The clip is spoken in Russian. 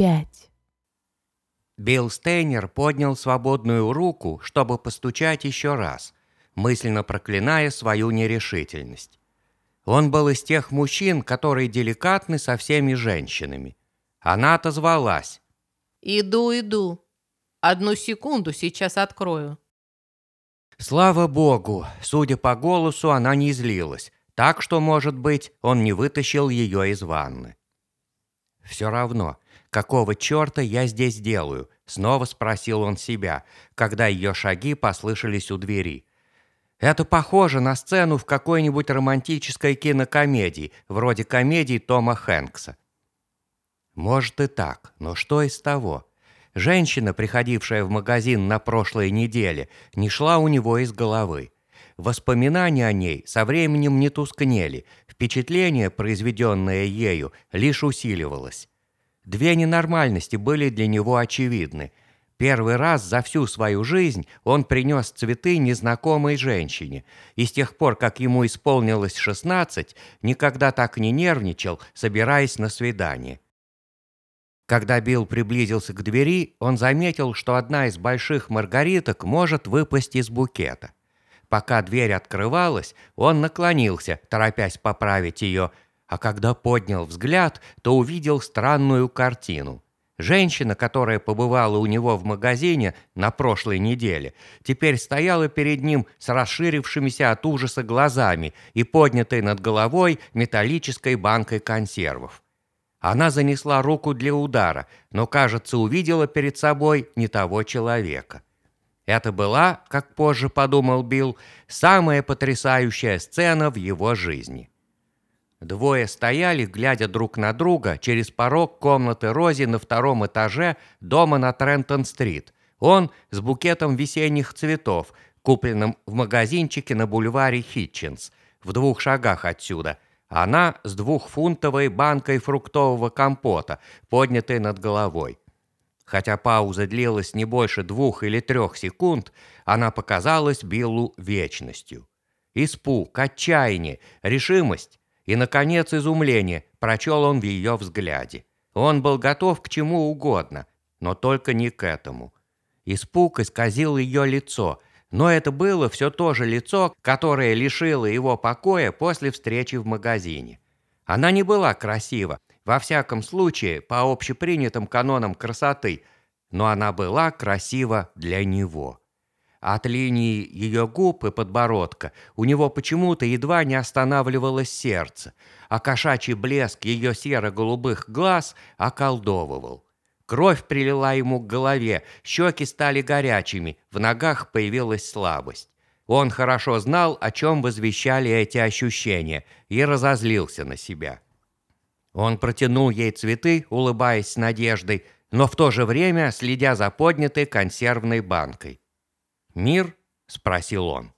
пять. Билл Стейнер поднял свободную руку, чтобы постучать еще раз, мысленно проклиная свою нерешительность. Он был из тех мужчин, которые деликатны со всеми женщинами. Она отозвалась. «Иду, иду. Одну секунду, сейчас открою». Слава богу, судя по голосу, она не злилась, так что, может быть, он не вытащил ее из ванны. «Все равно, какого черта я здесь делаю?» — снова спросил он себя, когда ее шаги послышались у двери. «Это похоже на сцену в какой-нибудь романтической кинокомедии, вроде комедии Тома Хэнкса. Может и так, но что из того? Женщина, приходившая в магазин на прошлой неделе, не шла у него из головы. Воспоминания о ней со временем не тускнели, впечатление, произведенное ею, лишь усиливалось. Две ненормальности были для него очевидны. Первый раз за всю свою жизнь он принес цветы незнакомой женщине, и с тех пор, как ему исполнилось 16, никогда так не нервничал, собираясь на свидание. Когда Билл приблизился к двери, он заметил, что одна из больших маргариток может выпасть из букета. Пока дверь открывалась, он наклонился, торопясь поправить ее, а когда поднял взгляд, то увидел странную картину. Женщина, которая побывала у него в магазине на прошлой неделе, теперь стояла перед ним с расширившимися от ужаса глазами и поднятой над головой металлической банкой консервов. Она занесла руку для удара, но, кажется, увидела перед собой не того человека. Это была, как позже подумал Билл, самая потрясающая сцена в его жизни. Двое стояли, глядя друг на друга через порог комнаты Рози на втором этаже дома на Трентон-стрит. Он с букетом весенних цветов, купленным в магазинчике на бульваре Хитчинс, в двух шагах отсюда – она с двухфунтовой банкой фруктового компота, поднятой над головой. Хотя пауза длилась не больше двух или трех секунд, она показалась Биллу вечностью. Испуг, отчаяние, решимость и, наконец, изумление прочел он в ее взгляде. Он был готов к чему угодно, но только не к этому. Испуг исказил ее лицо – но это было все то же лицо, которое лишило его покоя после встречи в магазине. Она не была красива, во всяком случае, по общепринятым канонам красоты, но она была красива для него. От линии ее губ и подбородка у него почему-то едва не останавливалось сердце, а кошачий блеск ее серо-голубых глаз околдовывал. Кровь прилила ему к голове, щеки стали горячими, в ногах появилась слабость. Он хорошо знал, о чем возвещали эти ощущения, и разозлился на себя. Он протянул ей цветы, улыбаясь с надеждой, но в то же время следя за поднятой консервной банкой. «Мир?» – спросил он.